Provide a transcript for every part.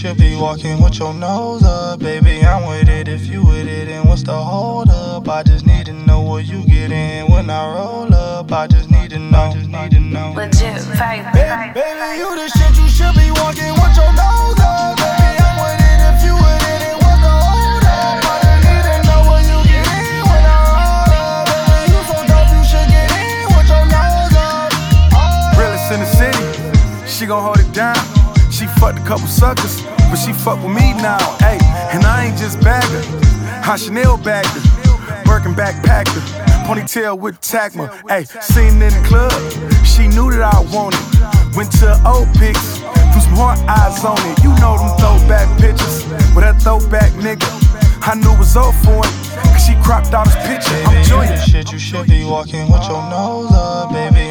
should be walking with your nose up, baby. I'm with it if you with it. And what's the hold up? I just need to know what you get in when I roll up. I just need to know. Just need to know. Legit, baby. Baby, you the shit. You should be walking with your nose up, baby. I'm with it if you with it. And what's the hold up? I just need to know what you get in when I roll up, baby. You so dope, you should get in with your nose up. Oh, Realest in the city, she gon' hold it down. Fucked a couple suckers, but she fuck with me now. Ayy, and I ain't just bagged her. I Chanel bagged her. Birkin backpacked her. Ponytail with Tacma. Ayy, seen in the club. She knew that I wanted. Went to old pics. Threw some hard eyes on it. You know them throwback pictures. With that throwback nigga. I knew it was over for him. Cause she cropped out his picture. I'm joyous. shit. You should be walking with your nose up, baby.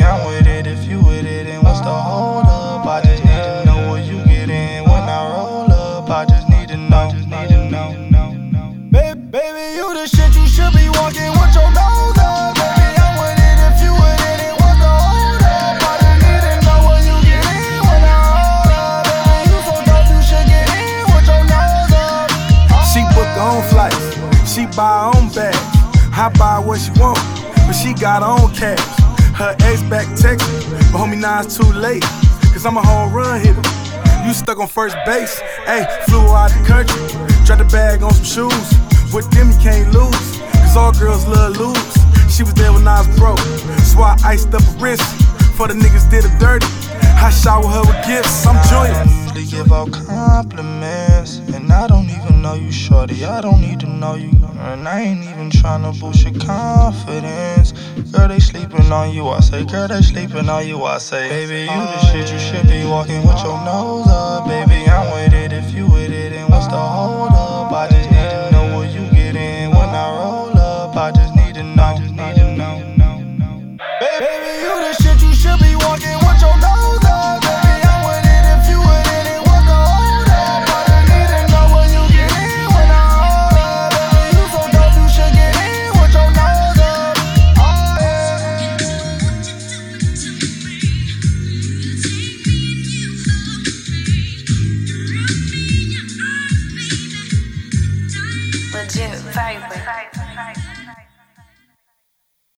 I just need to know. Just need to know. Baby, baby, you the shit. You should be walking with your nose up, baby. I'm with it if you with it. And what's the hold up? I just need to know what you get in when I roll up, baby. You so dope, you should get in with your nose up. She book her own flights, she buy her own bags. I buy what she want, but she got her own cash. Her ex back texting, but homie, now it's too late. Cause I'm a home run hitter. You stuck on first base, ayy, flew out the country. Dropped the bag on some shoes. With them, you can't lose. Cause all girls love lose. She was there when I was broke, so I iced up her wrist. For the niggas did her dirty. I shower her with gifts, I'm joyous. usually give out compliments, and I don't even know you, shorty. I don't need to know you, and I ain't even tryna boost your confidence. Girl, they sleeping on you. I say, girl, they sleeping on you. I say, baby, you the shit. You should be walking with your nose up, baby. I'm with it if you with it, and what's the hold up? I just need to know what you get in when I roll up. I just need to know. Just need to know. Baby, you the shit. You should be walking with your nose Legit, baby.